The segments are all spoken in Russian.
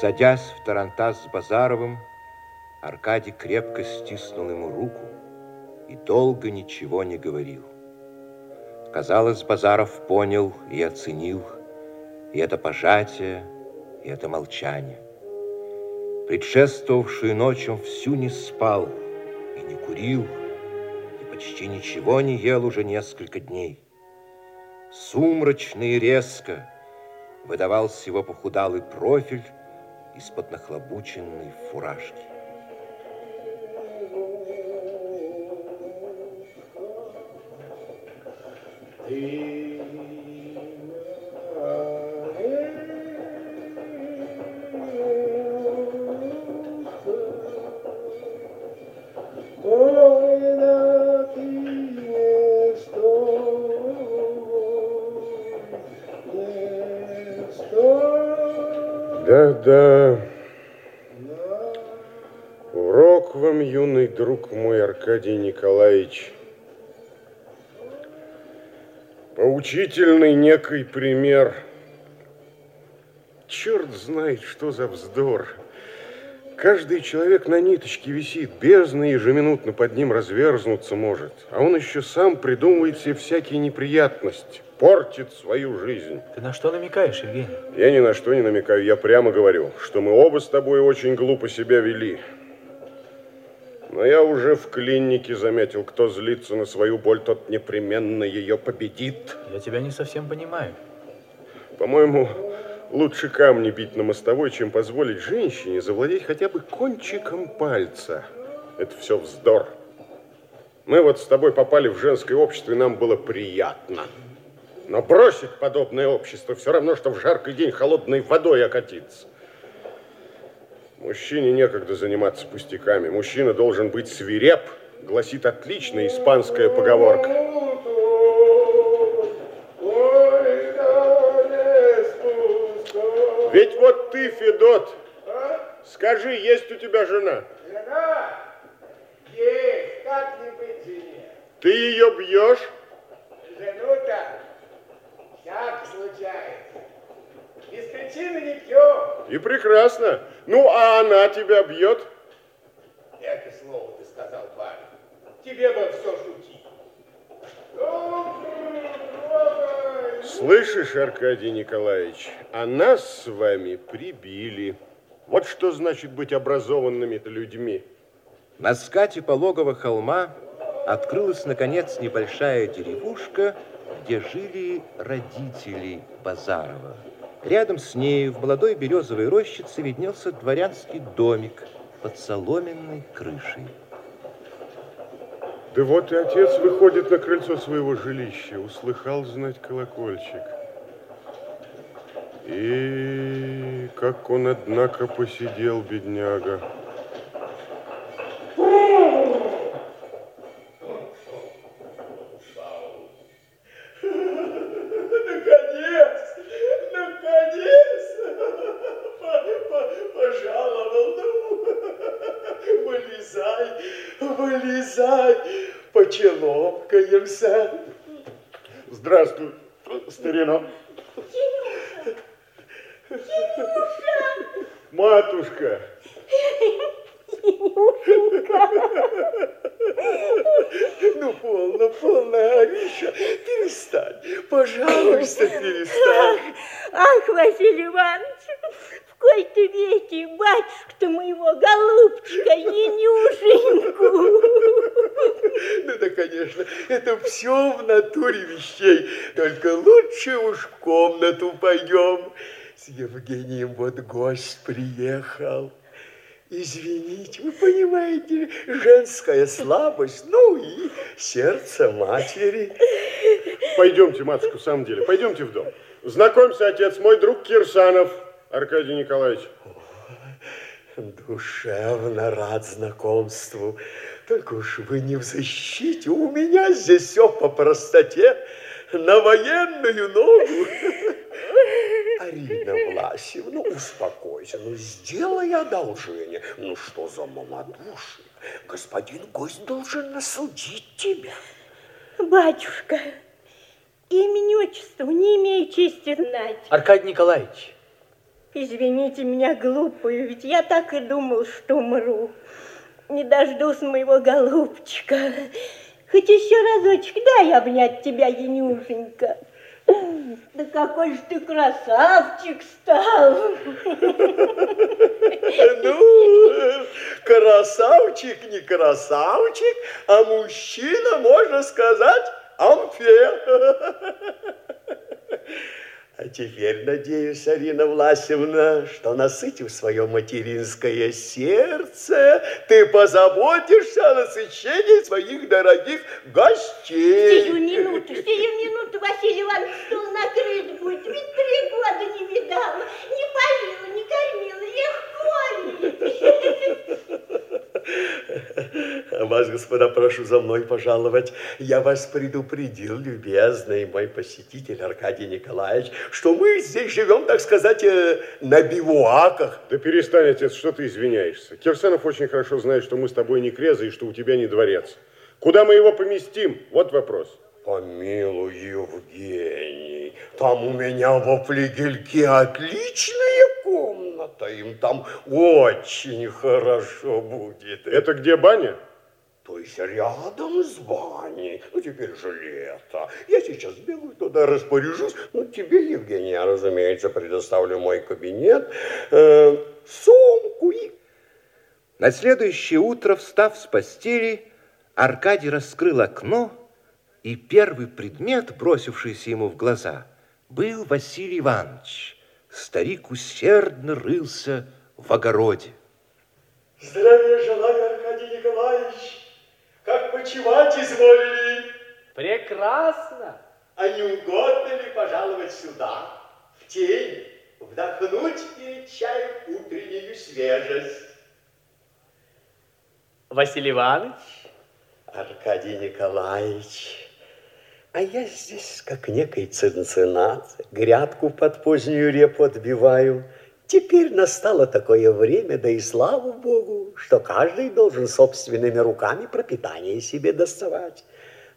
Садясь в тарантас с Базаровым, Аркадий крепко стиснул ему руку и долго ничего не говорил. Казалось, Базаров понял и оценил и это пожатие, и это молчание. Предшествовавшую ночь он всю не спал и не курил, и почти ничего не ел уже несколько дней. Сумрачно и резко выдавался его похудалый профиль из-под нахлобученной фуражки. Ты Поучительный некий пример. Черт знает, что за вздор. Каждый человек на ниточке висит, бездна ежеминутно под ним разверзнуться может. А он еще сам придумывает себе всякие неприятности, портит свою жизнь. Ты на что намекаешь, Евгений? Я ни на что не намекаю, я прямо говорю, что мы оба с тобой очень глупо себя вели. Но я уже в клинике заметил, кто злится на свою боль, тот непременно ее победит. Я тебя не совсем понимаю. По-моему, Лучше камни бить на мостовой, чем позволить женщине завладеть хотя бы кончиком пальца. Это все вздор. Мы вот с тобой попали в женское общество, и нам было приятно. Но бросить подобное общество все равно, что в жаркий день холодной водой окатиться. Мужчине некогда заниматься пустяками. Мужчина должен быть свиреп, гласит отличная испанская поговорка. Ведь вот ты, Федот, а? скажи, есть у тебя жена? Жена? Есть, как не быть жене? Ты ее бьешь? Жену-то всяк случается. Без причины не пьем. И прекрасно. Ну, а она тебя бьет? Это слово ты сказал, парень. Тебе бы все шутить. Слышишь, Аркадий Николаевич, а нас с вами прибили. Вот что значит быть образованными-то людьми. На скате пологого холма открылась, наконец, небольшая деревушка, где жили родители Базарова. Рядом с ней в молодой березовой рощице виднелся дворянский домик под соломенной крышей. Да вот и отец выходит на крыльцо своего жилища, услыхал знать колокольчик. И как он, однако, посидел, бедняга. Здравствуй, старина. Синюша! Синюша! Матушка! Синюшенька! Ну, полно, полно, Ариша, перестань. Пожалуйста, перестань. Ах, Василий Иванович, в кои-то веки батюшка моего голубчика, Енюшеньку. Ну да, конечно, это все в натуре вещей. Только лучше уж в комнату пойдем. С Евгением вот гость приехал. Извините, вы понимаете, женская слабость, ну и сердце матери. Пойдемте, матушка, в самом деле, пойдемте в дом. Знакомься, отец, мой друг Кирсанов Аркадий Николаевич. Душевно рад знакомству. Только уж вы не в защите. У меня здесь все по простоте. На военную ногу. Арина Власьевна, успокойся, ну сделай одолжение. Ну что за малодушие? Господин гость должен насудить тебя. Батюшка, имени отчества не имею чести знать. Аркадий Николаевич, Извините меня, глупую, ведь я так и думал, что умру. Не дождусь моего голубчика. Хоть еще разочек дай обнять тебя, Янюшенька. Да какой же ты красавчик стал. Ну, красавчик не красавчик, а мужчина, можно сказать, амфе. А теперь, надеюсь, Арина Власевна, что, насытив свое материнское сердце, ты позаботишься о насыщении своих дорогих гостей. Сию минуту, сию минуту, Василий Иванович, стол накрыт будет. Ведь три года не видала, не поила, не кормила, легко ли? Вас, господа, прошу за мной пожаловать. Я вас предупредил, любезный мой посетитель Аркадий Николаевич, что мы здесь живем, так сказать, э, на бивуаках. Да перестань, отец, что ты извиняешься. Кирсанов очень хорошо знает, что мы с тобой не крезы и что у тебя не дворец. Куда мы его поместим? Вот вопрос. Помилуй, Евгений, там у меня во флигельке отличная комната, им там очень хорошо будет. Это где баня? То есть рядом с баней. Ну, теперь же лето. Я сейчас бегаю туда, распоряжусь. Ну, тебе, Евгений, я, разумеется, предоставлю мой кабинет, э, сумку и... На следующее утро, встав с постели, Аркадий раскрыл окно, и первый предмет, бросившийся ему в глаза, был Василий Иванович. Старик усердно рылся в огороде. Здравия желаю, Аркадий Николаевич. Как почивать изволили? Прекрасно. А не угодно ли пожаловать сюда, в тень, вдохнуть перед чаем утреннюю свежесть? Василий Иванович, Аркадий Николаевич, а я здесь, как некий цинцинат, грядку под позднюю репу отбиваю. Теперь настало такое время, да и слава Богу, что каждый должен собственными руками пропитание себе доставать.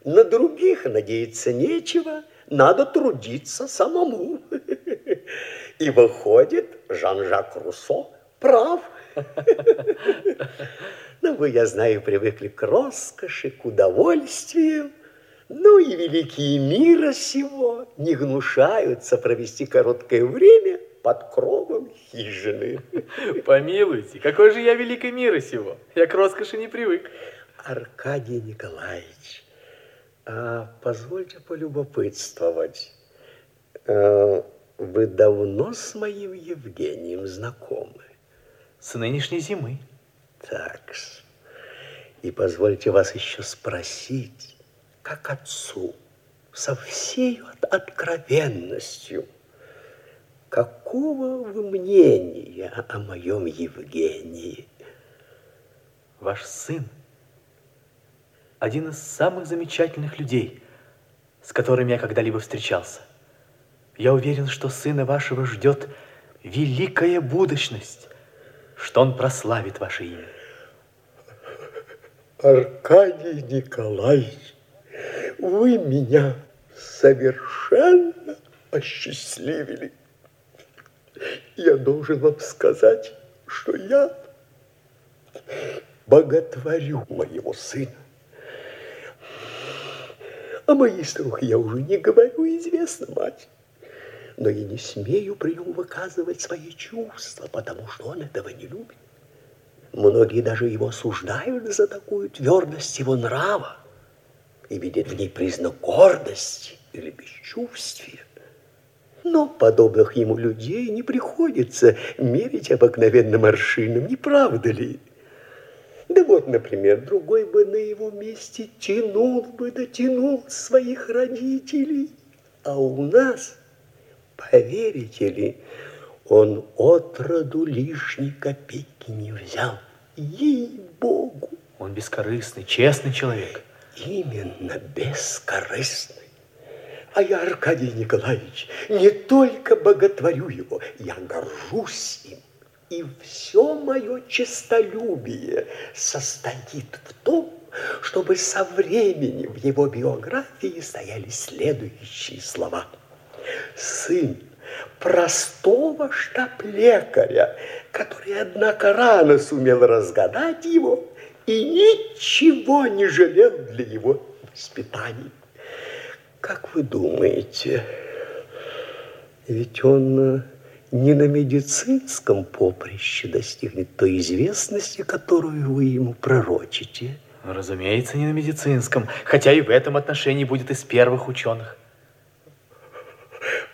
На других надеяться нечего, надо трудиться самому. И выходит, Жан-Жак Руссо прав. Но вы, я знаю, привыкли к роскоши, к удовольствиям. Ну и великие мира сего не гнушаются провести короткое время под кровом хижины. помилуйте, какой же я великий мира сего. Я к роскоши не привык. Аркадий Николаевич, а позвольте полюбопытствовать. Э, Вы давно с моим Евгением знакомы? С нынешней зимы. Так, и позвольте вас еще спросить, как отцу, со всей от- откровенностью, какого вы мнения о моем Евгении? Ваш сын один из самых замечательных людей, с которыми я когда-либо встречался. Я уверен, что сына вашего ждет великая будущность, что он прославит ваше имя. Аркадий Николаевич, вы меня совершенно осчастливили. Я должен вам сказать, что я боготворю моего сына. О моей старухе я уже не говорю, известно, мать. Но я не смею при нем выказывать свои чувства, потому что он этого не любит. Многие даже его осуждают за такую твердость его нрава и видят в ней признак гордости или бесчувствия. Но подобных ему людей не приходится мерить обыкновенным аршином, не правда ли? Да вот, например, другой бы на его месте тянул бы, дотянул своих родителей. А у нас, поверите ли, он отроду лишней копейки не взял. Ей-богу, Он бескорыстный, честный человек. именно бескорыстный. А я, Аркадий Николаевич, не только боготворю его, я горжусь им. И все мое честолюбие состоит в том, чтобы со времени в его биографии стояли следующие слова. Сын простого штаб-лекаря, который, однако, рано сумел разгадать его и ничего не жалел для его воспитания. Как вы думаете, ведь он э, не на медицинском поприще достигнет той известности, которую вы ему пророчите? Разумеется, не на медицинском, хотя и в этом отношении будет из первых ученых.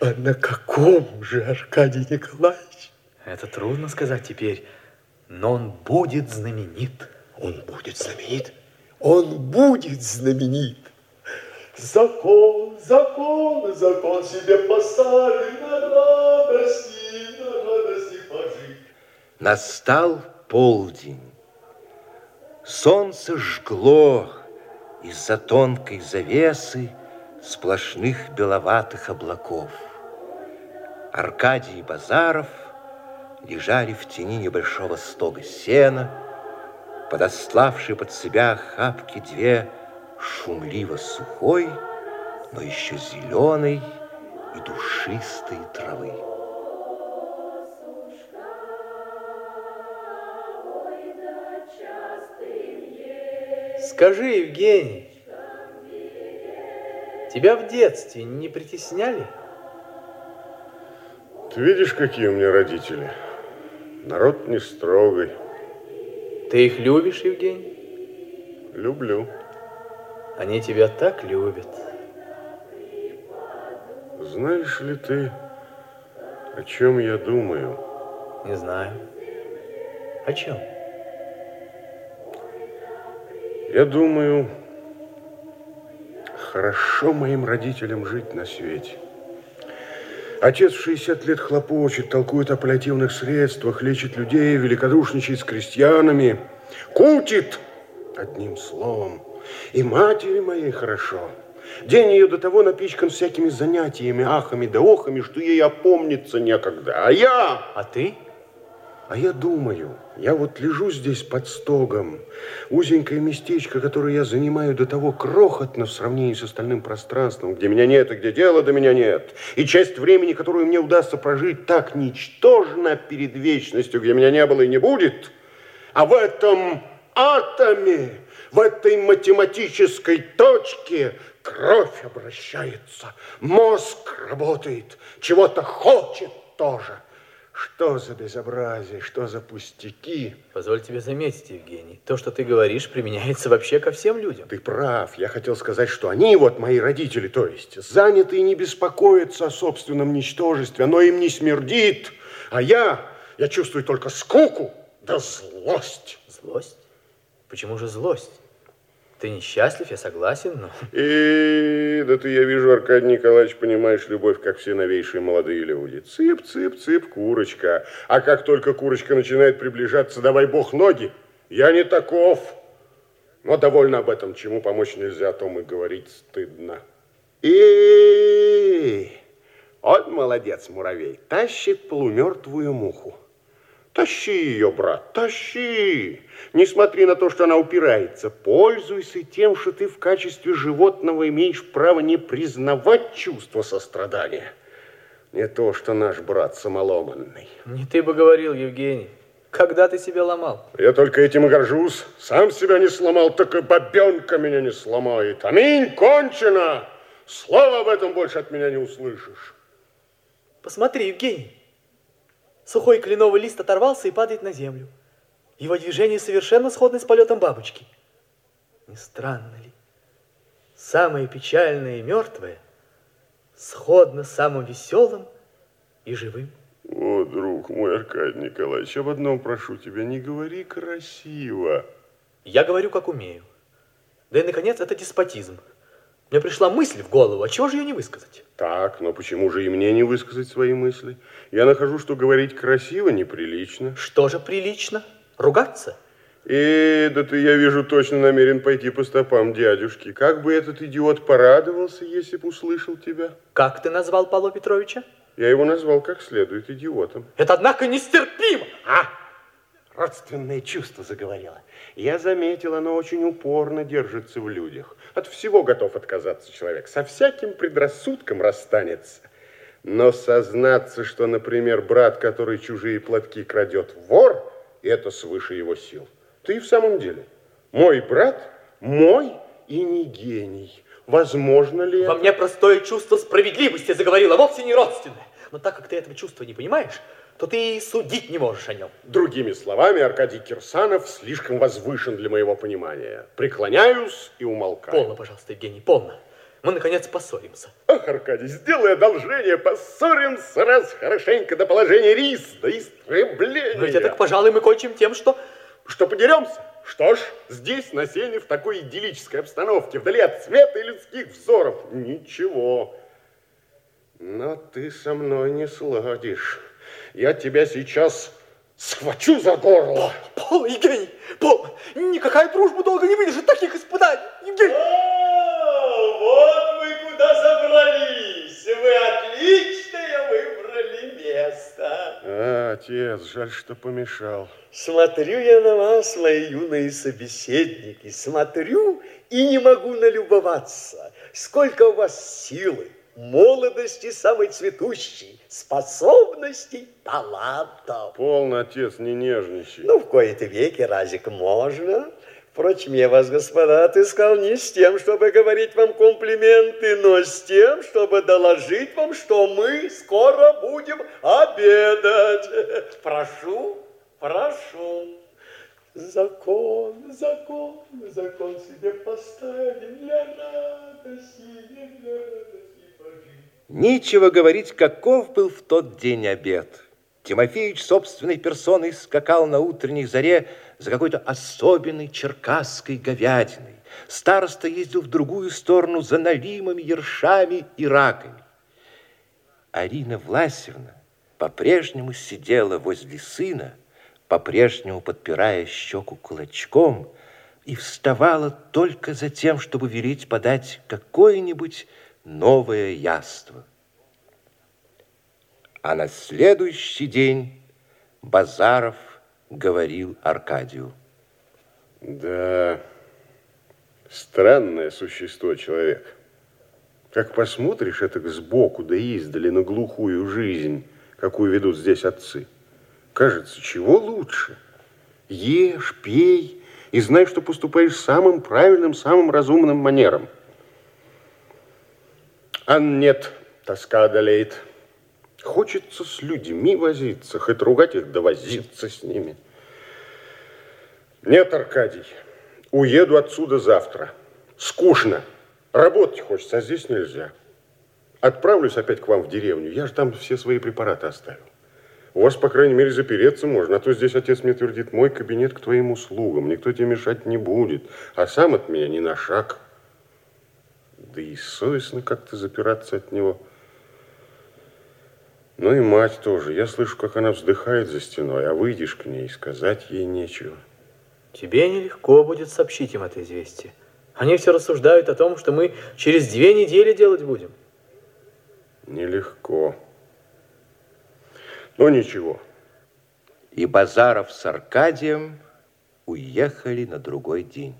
А на каком же, Аркадий Николаевич? Это трудно сказать теперь, но он будет знаменит. Он будет знаменит? Он будет знаменит. Закон, закон, закон себе поставили на радости, на радости пожить. Настал полдень. Солнце жгло из-за тонкой завесы сплошных беловатых облаков. Аркадий и Базаров лежали в тени небольшого стога сена, подославшие под себя хапки две шумливо сухой, но еще зеленой и душистой травы. Скажи, Евгений, тебя в детстве не притесняли? Ты видишь, какие у меня родители? Народ не строгой. Ты их любишь, Евгений? Люблю. Они тебя так любят. Знаешь ли ты, о чем я думаю? Не знаю. О чем? Я думаю, хорошо моим родителям жить на свете. Отец в 60 лет хлопочет, толкует о паллиативных средствах, лечит людей, великодушничает с крестьянами, кутит, одним словом. И матери моей хорошо. День ее до того напичкан всякими занятиями, ахами да охами, что ей опомниться некогда. А я... А ты? А я думаю, я вот лежу здесь под стогом, узенькое местечко, которое я занимаю до того крохотно в сравнении с остальным пространством, где меня нет и где дела до меня нет, и часть времени, которую мне удастся прожить, так ничтожна перед вечностью, где меня не было и не будет, а в этом атоме, в этой математической точке кровь обращается, мозг работает, чего-то хочет тоже. Что за безобразие, что за пустяки? Позволь тебе заметить, Евгений, то, что ты говоришь, применяется вообще ко всем людям. Ты прав. Я хотел сказать, что они, вот мои родители, то есть, заняты и не беспокоятся о собственном ничтожестве. Оно им не смердит. А я, я чувствую только скуку да злость. Злость? Почему же злость? Ты несчастлив, я согласен, но... И да ты, я вижу, Аркадий Николаевич, понимаешь любовь, как все новейшие молодые люди. Цып, цып, цып, курочка. А как только курочка начинает приближаться, давай бог ноги. Я не таков. Но довольно об этом, чему помочь нельзя, о том и говорить стыдно. И вот молодец, муравей, тащит полумертвую муху. Тащи ее, брат, тащи. Не смотри на то, что она упирается. Пользуйся тем, что ты в качестве животного имеешь право не признавать чувство сострадания. Не то, что наш брат самоломанный. Не ты бы говорил, Евгений. Когда ты себя ломал? Я только этим и горжусь. Сам себя не сломал, так и бабенка меня не сломает. Аминь, кончено. Слова об этом больше от меня не услышишь. Посмотри, Евгений. Сухой кленовый лист оторвался и падает на землю. Его движение совершенно сходно с полетом бабочки. Не странно ли? Самое печальное и мертвое сходно с самым веселым и живым. О, друг мой, Аркадий Николаевич, об одном прошу тебя, не говори красиво. Я говорю, как умею. Да и, наконец, это деспотизм. Мне пришла мысль в голову, а чего же ее не высказать? Так, но почему же и мне не высказать свои мысли? Я нахожу, что говорить красиво неприлично. Что же прилично? Ругаться? И да ты, я вижу, точно намерен пойти по стопам дядюшки. Как бы этот идиот порадовался, если бы услышал тебя? Как ты назвал Павла Петровича? Я его назвал как следует идиотом. Это, однако, нестерпимо! А? Родственное чувство заговорило. Я заметил, оно очень упорно держится в людях. От всего готов отказаться человек. Со всяким предрассудком расстанется. Но сознаться, что, например, брат, который чужие платки крадет, вор, это свыше его сил. Ты в самом деле, мой брат, мой и не гений. Возможно ли Во это? мне простое чувство справедливости заговорило, вовсе не родственное. Но так как ты этого чувства не понимаешь, то ты и судить не можешь о нем. Другими словами, Аркадий Кирсанов слишком возвышен для моего понимания. Преклоняюсь и умолкаю. Полно, пожалуйста, Евгений, полно. Мы, наконец, поссоримся. Ах, Аркадий, сделай одолжение, поссоримся раз хорошенько до положения рис, до истребления. Но ведь это, пожалуй, мы кончим тем, что... Что подеремся? Что ж, здесь, на сене, в такой идиллической обстановке, вдали от света и людских взоров, ничего. Но ты со мной не сладишь. Я тебя сейчас схвачу за горло. Полно, Евгений, полно. Никакая дружба долго не выдержит таких испытаний. Евгений! О, вот вы куда забрались. Вы отличное выбрали место. А, отец, жаль, что помешал. Смотрю я на вас, мои юные собеседники, смотрю и не могу налюбоваться. Сколько у вас силы, молодости самой цветущей, способностей, талантов. Полно, отец, не нежничай. Ну, в кои-то веки разик можно. Впрочем, я вас, господа, отыскал не с тем, чтобы говорить вам комплименты, но с тем, чтобы доложить вам, что мы скоро будем обедать. Прошу, прошу. Закон, закон, закон себе поставим для радости, для радости. Нечего говорить, каков был в тот день обед. Тимофеич собственной персоной скакал на утренней заре за какой-то особенной черкасской говядиной. Староста ездил в другую сторону за налимами, ершами и раками. Арина Власевна по-прежнему сидела возле сына, по-прежнему подпирая щеку кулачком, и вставала только за тем, чтобы велеть подать какое-нибудь новое яство. А на следующий день Базаров говорил Аркадию. Да, странное существо человек. Как посмотришь это сбоку да издали на глухую жизнь, какую ведут здесь отцы, кажется, чего лучше? Ешь, пей и знай, что поступаешь самым правильным, самым разумным манером. А нет, тоска одолеет. Хочется с людьми возиться, хоть ругать их, да с ними. Нет, Аркадий, уеду отсюда завтра. Скучно. Работать хочется, а здесь нельзя. Отправлюсь опять к вам в деревню. Я же там все свои препараты оставил. У вас, по крайней мере, запереться можно. А то здесь отец мне твердит, мой кабинет к твоим услугам. Никто тебе мешать не будет. А сам от меня ни на шаг. Да и совестно как-то запираться от него. Ну и мать тоже. Я слышу, как она вздыхает за стеной, а выйдешь к ней, сказать ей нечего. Тебе нелегко будет сообщить им это известие. Они все рассуждают о том, что мы через две недели делать будем. Нелегко. Но ничего. И Базаров с Аркадием уехали на другой день.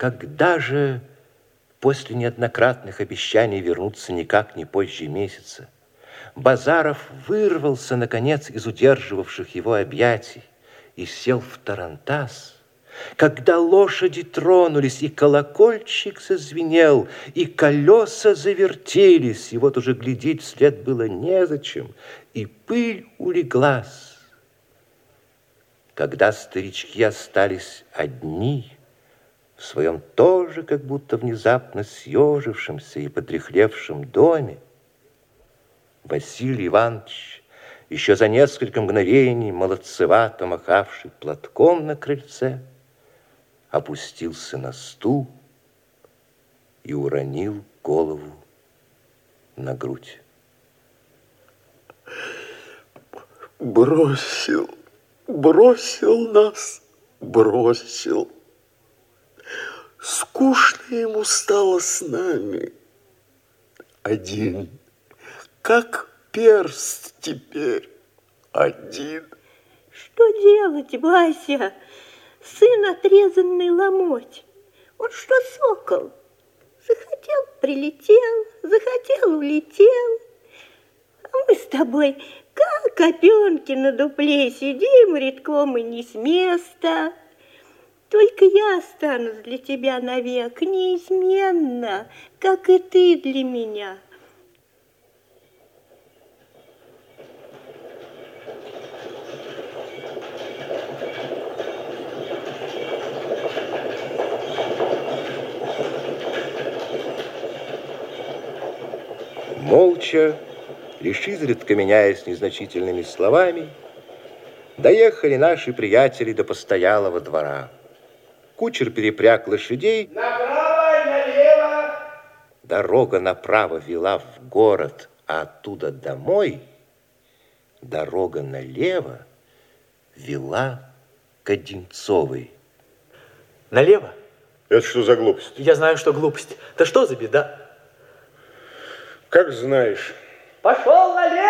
Когда же после неоднократных обещаний вернуться никак не позже месяца, Базаров вырвался, наконец, из удерживавших его объятий и сел в тарантас, когда лошади тронулись, и колокольчик зазвенел, и колеса завертелись, и вот уже глядеть вслед было незачем, и пыль улеглась. Когда старички остались одни, в своем тоже как будто внезапно съежившемся и подрехлевшем доме, Василий Иванович, еще за несколько мгновений молодцевато махавший платком на крыльце, опустился на стул и уронил голову на грудь. Бросил, бросил нас, бросил. Скучно ему стало с нами. Один, как перст теперь, один. Что делать, Вася? Сын отрезанный ломоть. Он что, сокол? Захотел, прилетел, захотел, улетел. А мы с тобой, как опенки на дупле, сидим редком и не с места. Только я останусь для тебя навек неизменно, как и ты для меня. Молча, лишь изредка меняясь незначительными словами, доехали наши приятели до постоялого двора. Кучер перепряг лошадей. Направо и налево. Дорога направо вела в город, а оттуда домой. Дорога налево вела к Одинцовой. Налево? Это что за глупость? Я знаю, что глупость. Да что за беда? Как знаешь. Пошел налево!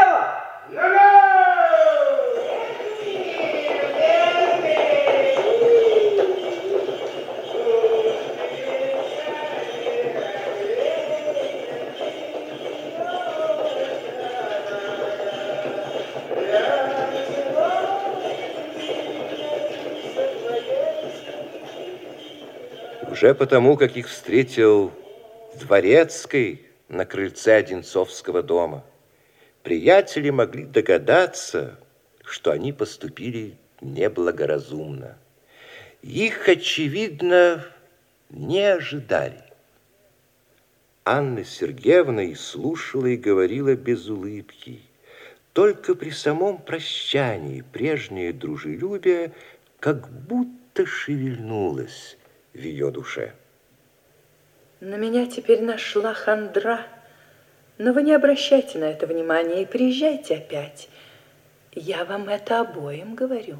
Уже потому, как их встретил Дворецкий на крыльце Одинцовского дома, приятели могли догадаться, что они поступили неблагоразумно. Их, очевидно, не ожидали. Анна Сергеевна и слушала, и говорила без улыбки. Только при самом прощании прежнее дружелюбие как будто шевельнулось в ее душе. На меня теперь нашла хандра. Но вы не обращайте на это внимания и приезжайте опять. Я вам это обоим говорю.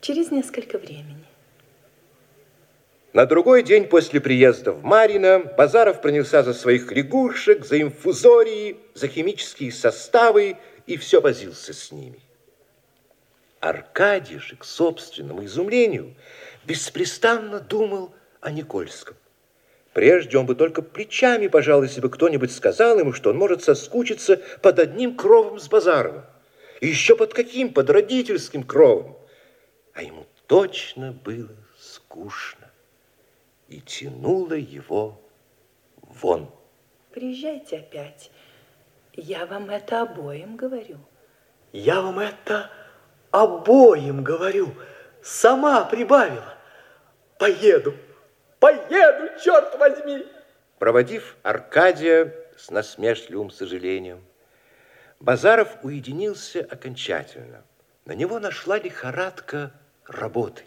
Через несколько времени. На другой день после приезда в Марино Базаров принялся за своих лягушек, за инфузории, за химические составы и все возился с ними. Аркадий же, к собственному изумлению, беспрестанно думал о Никольском. Прежде он бы только плечами пожал, если бы кто-нибудь сказал ему, что он может соскучиться под одним кровом с Базаровым. И еще под каким? Под родительским кровом. А ему точно было скучно. И тянуло его вон. Приезжайте опять. Я вам это обоим говорю. Я вам это обоим говорю. Сама прибавила. Поеду. Поеду, черт возьми! Проводив Аркадия с насмешливым сожалением, Базаров уединился окончательно. На него нашла лихорадка работы.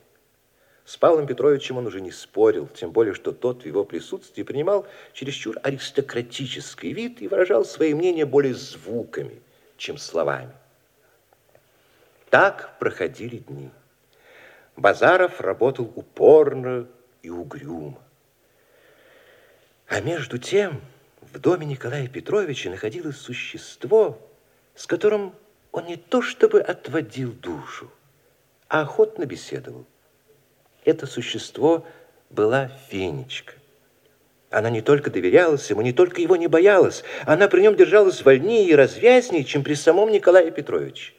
С Павлом Петровичем он уже не спорил, тем более, что тот в его присутствии принимал чересчур аристократический вид и выражал свои мнения более звуками, чем словами. Так проходили дни. Базаров работал упорно, и угрюмо. А между тем в доме Николая Петровича находилось существо, с которым он не то чтобы отводил душу, а охотно беседовал. Это существо была Фенечка. Она не только доверялась ему, не только его не боялась, она при нем держалась вольнее и развязнее, чем при самом Николае Петровиче.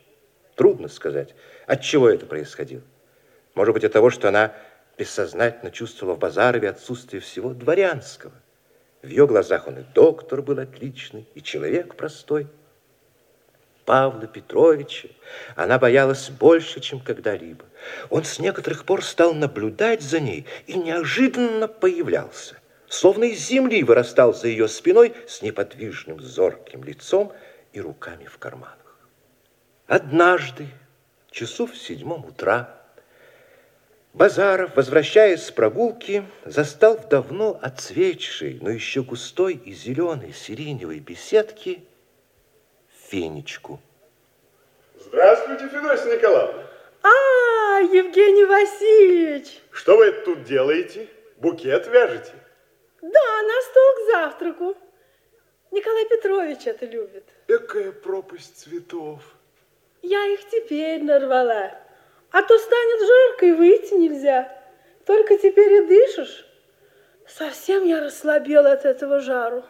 Трудно сказать, от чего это происходило. Может быть, от того, что она бессознательно чувствовала в Базарове отсутствие всего дворянского. В ее глазах он и доктор был отличный, и человек простой. Павла Петровича она боялась больше, чем когда-либо. Он с некоторых пор стал наблюдать за ней и неожиданно появлялся. Словно из земли вырастал за ее спиной с неподвижным зорким лицом и руками в карманах. Однажды, часов в седьмом утра, Базаров, возвращаясь с прогулки, застал в давно отцветшей, но еще густой и зеленой сиреневой беседке Фенечку. Здравствуйте, Федосия Николаевна. А, Евгений Васильевич! Что вы тут делаете? Букет вяжете? Да, на стол к завтраку. Николай Петрович это любит. Какая пропасть цветов. Я их теперь нарвала. А то станет жарко и выйти нельзя. Только теперь и дышишь. Совсем я расслабела от этого жару.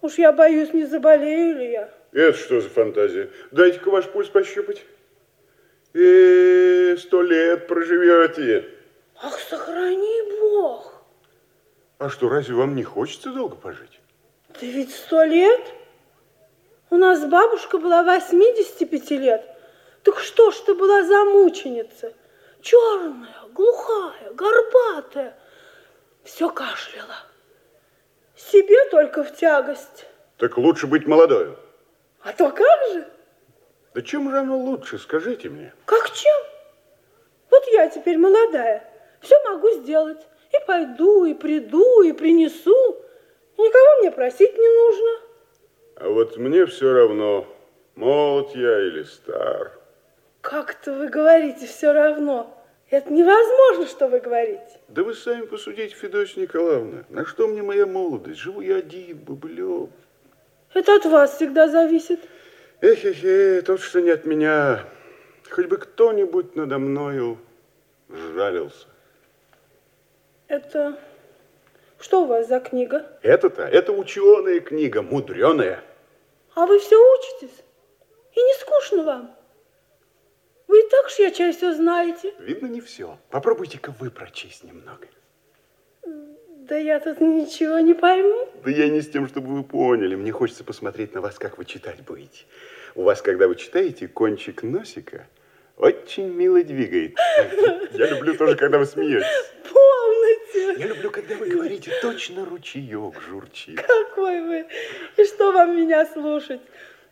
Уж я боюсь, не заболею ли я. Это что за фантазия? Дайте-ка ваш пульс пощупать. И сто лет проживете. Ах, сохрани Бог. А что, разве вам не хочется долго пожить? Да ведь сто лет? У нас бабушка была 85 лет. Так что ж ты была за мученица? Черная, глухая, горбатая. Все кашляла. Себе только в тягость. Так лучше быть молодою. А то как же? Да чем же оно лучше, скажите мне? Как чем? Вот я теперь молодая, все могу сделать. И пойду, и приду, и принесу. Никого мне просить не нужно. А вот мне все равно, молод я или стар. Как-то вы говорите все равно. Это невозможно, что вы говорите. Да вы сами посудите, Федосия Николаевна. На что мне моя молодость? Живу я один, бублев. Это от вас всегда зависит. Эхе-хе, тот, что не от меня. Хоть бы кто-нибудь надо мною жалился. Это что у вас за книга? Это-то, это ученая книга, мудреная. А вы все учитесь? И не скучно вам? Вы и так ж я часть все знаете. Видно, не все. Попробуйте-ка вы прочесть немного. Да я тут ничего не пойму. Да я не с тем, чтобы вы поняли. Мне хочется посмотреть на вас, как вы читать будете. У вас, когда вы читаете, кончик носика очень мило двигает. Я люблю тоже, когда вы смеетесь. Полноте. Я люблю, когда вы говорите, точно ручеек журчит. Какой вы. И что вам меня слушать?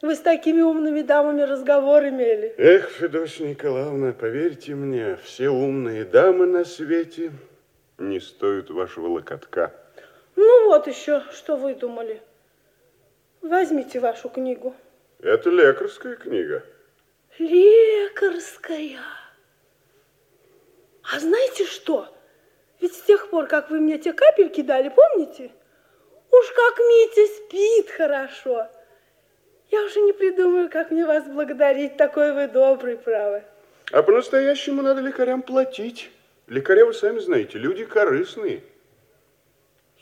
Вы с такими умными дамами разговор имели. Эх, Федосия Николаевна, поверьте мне, все умные дамы на свете не стоят вашего локотка. Ну вот еще, что вы думали. Возьмите вашу книгу. Это лекарская книга. Лекарская. А знаете что? Ведь с тех пор, как вы мне те капельки дали, помните? Уж как Митя спит хорошо. Я уже не придумаю, как мне вас благодарить. Такой вы добрый, право. А по-настоящему надо лекарям платить. Лекаря, вы сами знаете, люди корыстные.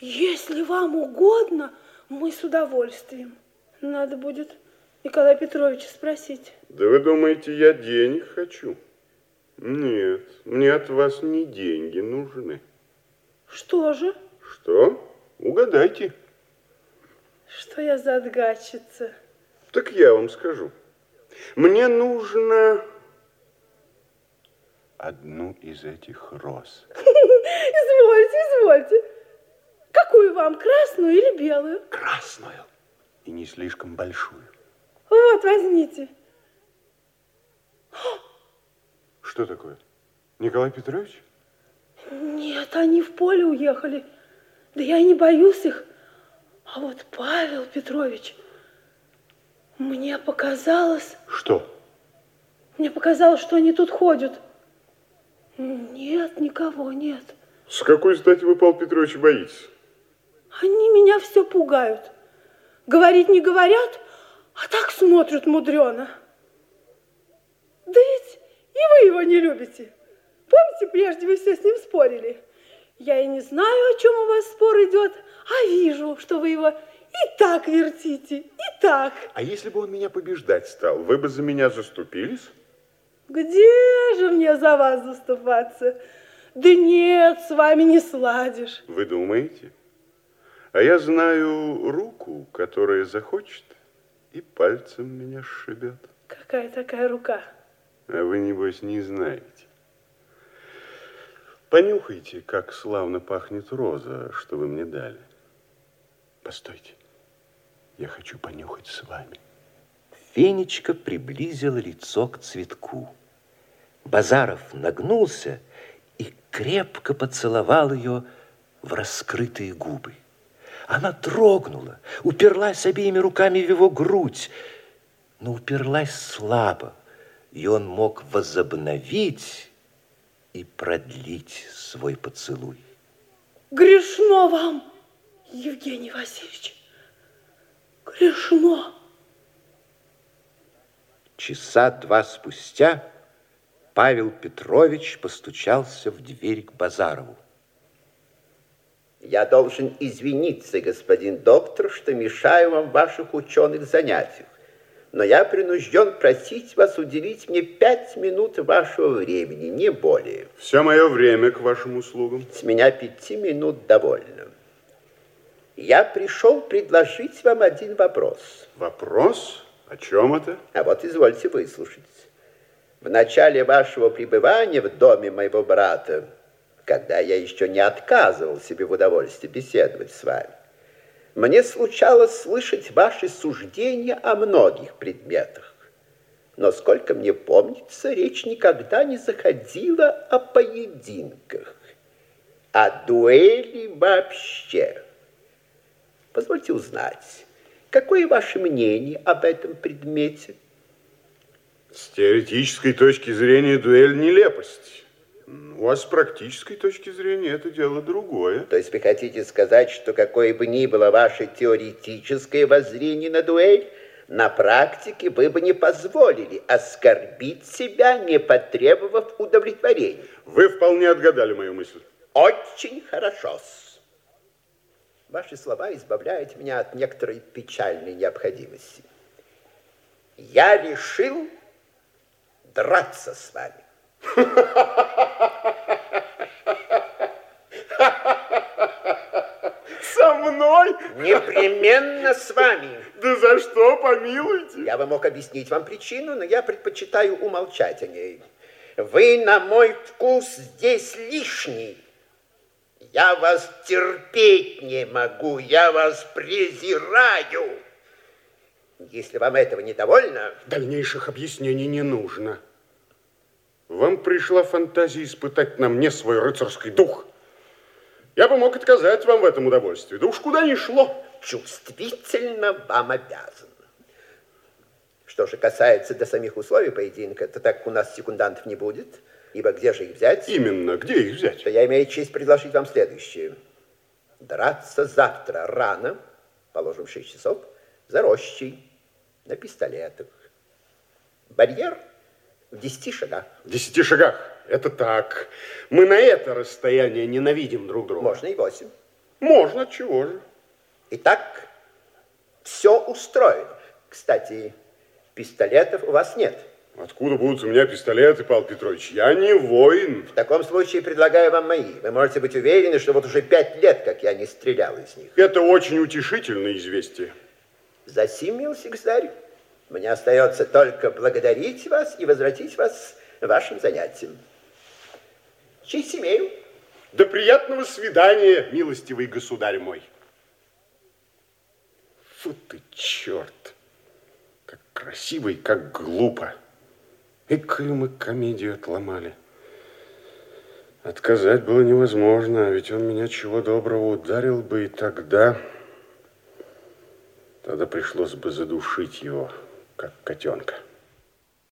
Если вам угодно, мы с удовольствием. Надо будет Николая Петровича спросить. Да вы думаете, я денег хочу? Нет, мне от вас не деньги нужны. Что же? Что? Угадайте. Что я за отгадчица? Так я вам скажу. Мне нужно одну из этих роз. Извольте, извольте. Какую вам, красную или белую? Красную. И не слишком большую. Вот, возьмите. Что такое? Николай Петрович? Нет, они в поле уехали. Да я и не боюсь их. А вот Павел Петрович, мне показалось... Что? Мне показалось, что они тут ходят. Нет, никого нет. С какой стати вы, Павел Петрович, боитесь? Они меня все пугают. Говорить не говорят, а так смотрят мудрено. Да ведь и вы его не любите. Помните, прежде вы все с ним спорили? Я и не знаю, о чем у вас спор идет, а вижу, что вы его и так вертите, и так. А если бы он меня побеждать стал, вы бы за меня заступились? Где же мне за вас заступаться? Да нет, с вами не сладишь. Вы думаете? А я знаю руку, которая захочет и пальцем меня сшибет. Какая такая рука? А вы, небось, не знаете. Понюхайте, как славно пахнет роза, что вы мне дали. Постойте, я хочу понюхать с вами. Фенечка приблизила лицо к цветку. Базаров нагнулся и крепко поцеловал ее в раскрытые губы. Она дрогнула, уперлась обеими руками в его грудь, но уперлась слабо, и он мог возобновить и продлить свой поцелуй. Грешно вам, Евгений Васильевич, грешно. Часа два спустя Павел Петрович постучался в дверь к Базарову. Я должен извиниться, господин доктор, что мешаю вам в ваших ученых занятиях. Но я принужден просить вас уделить мне пять минут вашего времени, не более. Все мое время к вашим услугам. С меня пяти минут довольно. Я пришел предложить вам один вопрос. Вопрос? О чем это? А вот извольте выслушать. В начале вашего пребывания в доме моего брата когда я еще не отказывал себе в удовольствии беседовать с вами. Мне случалось слышать ваши суждения о многих предметах. Но сколько мне помнится, речь никогда не заходила о поединках, о дуэли вообще. Позвольте узнать, какое ваше мнение об этом предмете? С теоретической точки зрения дуэль нелепость. У вас с практической точки зрения это дело другое. То есть вы хотите сказать, что какое бы ни было ваше теоретическое воззрение на дуэль, на практике вы бы не позволили оскорбить себя, не потребовав удовлетворения. Вы вполне отгадали мою мысль. Очень хорошо. Ваши слова избавляют меня от некоторой печальной необходимости. Я решил драться с вами. Со мной? Непременно с вами. Да за что, помилуйте? Я бы мог объяснить вам причину, но я предпочитаю умолчать о ней. Вы, на мой вкус, здесь лишний. Я вас терпеть не могу, я вас презираю. Если вам этого не довольно... Дальнейших объяснений не нужно. Вам пришла фантазия испытать на мне свой рыцарский дух. Я бы мог отказать вам в этом удовольствии. Да уж куда ни шло. Чувствительно вам обязан. Что же касается до самих условий поединка, то так у нас секундантов не будет. Ибо где же их взять? Именно, где их взять? То я имею честь предложить вам следующее. Драться завтра рано, положим, в 6 часов, за рощей, на пистолетах. Барьер в 10 шагах. В 10 шагах? Это так. Мы на это расстояние ненавидим друг друга. Можно и 8. Можно, чего же. Итак, все устроено. Кстати, пистолетов у вас нет. Откуда будут у меня пистолеты, Павел Петрович? Я не воин. В таком случае предлагаю вам мои. Вы можете быть уверены, что вот уже пять лет, как я не стрелял из них. Это очень утешительное известие. За сим, милости государь, мне остается только благодарить вас и возвратить вас вашим занятиям. Честь имею. До приятного свидания, милостивый государь мой. Фу ты, черт! Как красиво и как глупо. Экую мы комедию отломали. Отказать было невозможно, а ведь он меня чего доброго ударил бы, и тогда... Тогда пришлось бы задушить его, как котенка.